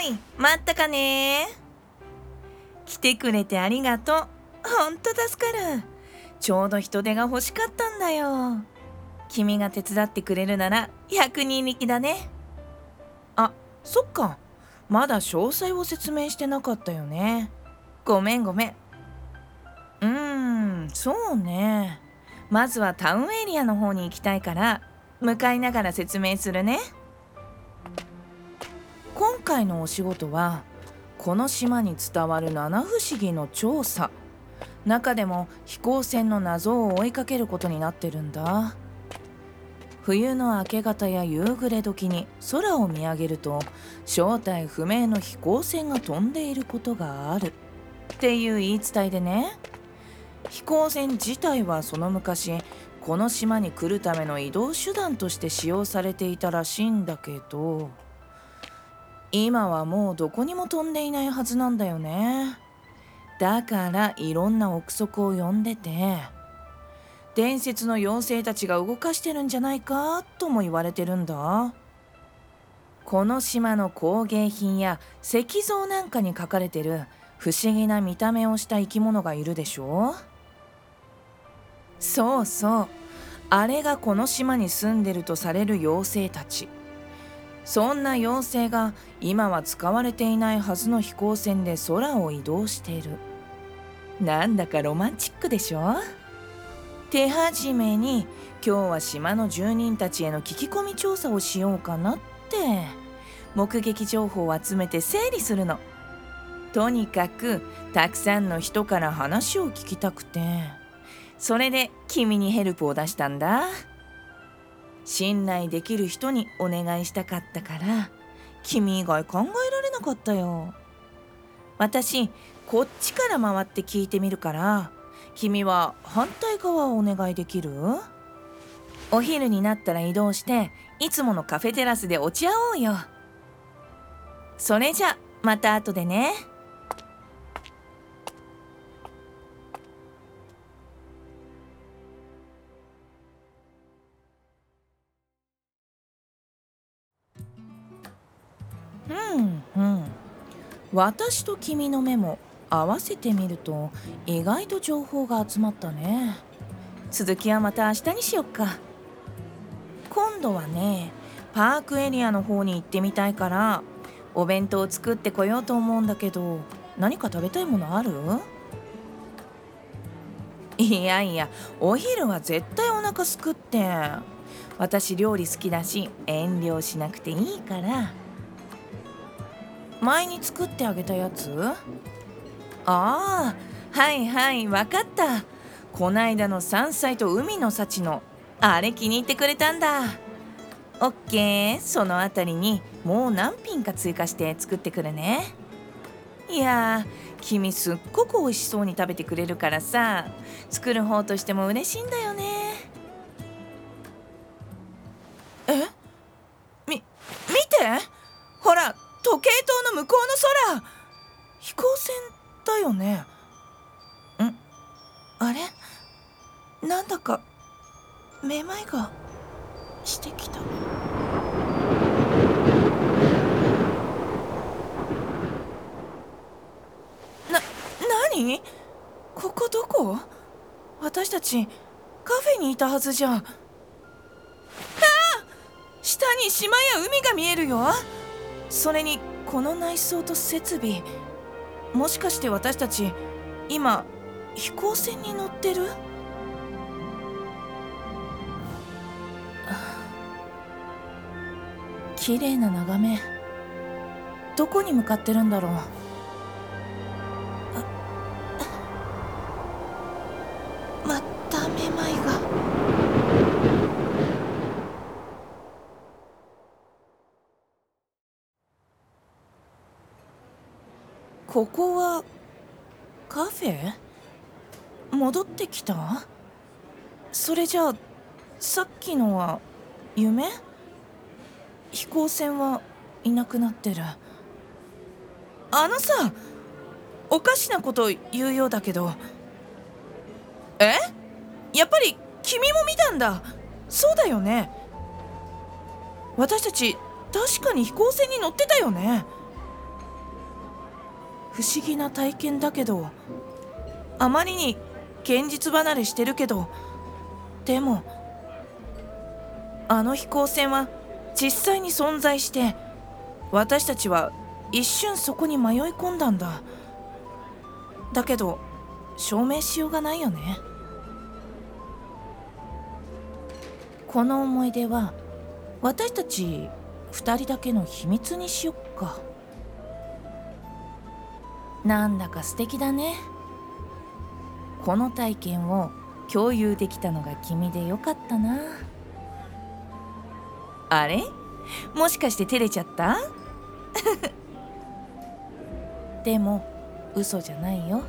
ーい。待ったかね。来てくれてありがとう。ほんと助かる。ちょうど人手が欲しかったんだよ。君が手伝ってくれるなら100人力だね。あそっか。まだ詳細を説明してなかったよね。ごめんごめん。うーんそうね。まずはタウンエリアの方に行きたいから向かいながら説明するね。今回のお仕事はこの島に伝わる七不思議の調査。中でも飛行船の謎を追いかけることになってるんだ。冬の明け方や夕暮れ時に空を見上げると正体不明の飛行船が飛んでいることがある。っていう言い伝えでね。飛行船自体はその昔この島に来るための移動手段として使用されていたらしいんだけど。今はもうどこにも飛んでいないはずなんだよね。だからいろんな憶測を呼んでて伝説の妖精たちが動かしてるんじゃないかとも言われてるんだ。この島の工芸品や石像なんかに描かれてる不思議な見た目をした生き物がいるでしょ。そうそう。あれがこの島に住んでるとされる妖精たち。そんな妖精が今は使われていないはずの飛行船で空を移動している。なんだかロマンチックでしょ？手始めに今日は島の住人たちへの聞き込み調査をしようかなって。目撃情報を集めて整理するの。とにかくたくさんの人から話を聞きたくて。それで君にヘルプを出したんだ。信頼できる人にお願いしたかったから君以外考えられなかったよ。私こっちから回って聞いてみるから君は反対側をお願いできる？お昼になったら移動していつものカフェテラスで落ち合おうよ。それじゃまた後でね。うんうん。私と君の目も合わせてみると意外と情報が集まったね。続きはまた明日にしよっか。今度はねパークエリアの方に行ってみたいからお弁当を作ってこようと思うんだけど何か食べたいものある？いやいやお昼は絶対お腹すくって。私料理好きだし遠慮しなくていいから。前に作ってあげたやつ？ああはいはい分かった。こないだの山菜と海の幸のあれ気に入ってくれたんだ。オッケーその辺りにもう何品か追加して作ってくるね。いや君すっごく美味しそうに食べてくれるからさ作る方としても嬉しいんだよね。なんだかめまいがしてきた。な何？ここどこ？私たちカフェにいたはずじゃ。あ！あ下に島や海が見えるよ。それにこの内装と設備。もしかして私たち今飛行船に乗ってる？綺麗な眺め。どこに向かってるんだろう。まためまいが。ここはカフェ？戻ってきた？それじゃあさっきのは夢？飛行船はいなくなってる。あのさおかしなこと言うようだけど。え？やっぱり君も見たんだ。そうだよね。私たち確かに飛行船に乗ってたよね。不思議な体験だけど。あまりに現実離れしてるけど。でもあの飛行船は実際に存在して私たちは一瞬そこに迷い込んだんだ。だけど証明しようがないよね。この思い出は私たち2人だけの秘密にしよっか。なんだか素敵だね。この体験を共有できたのが君でよかったな。あれ？もしかして照れちゃった？でも嘘じゃないよ。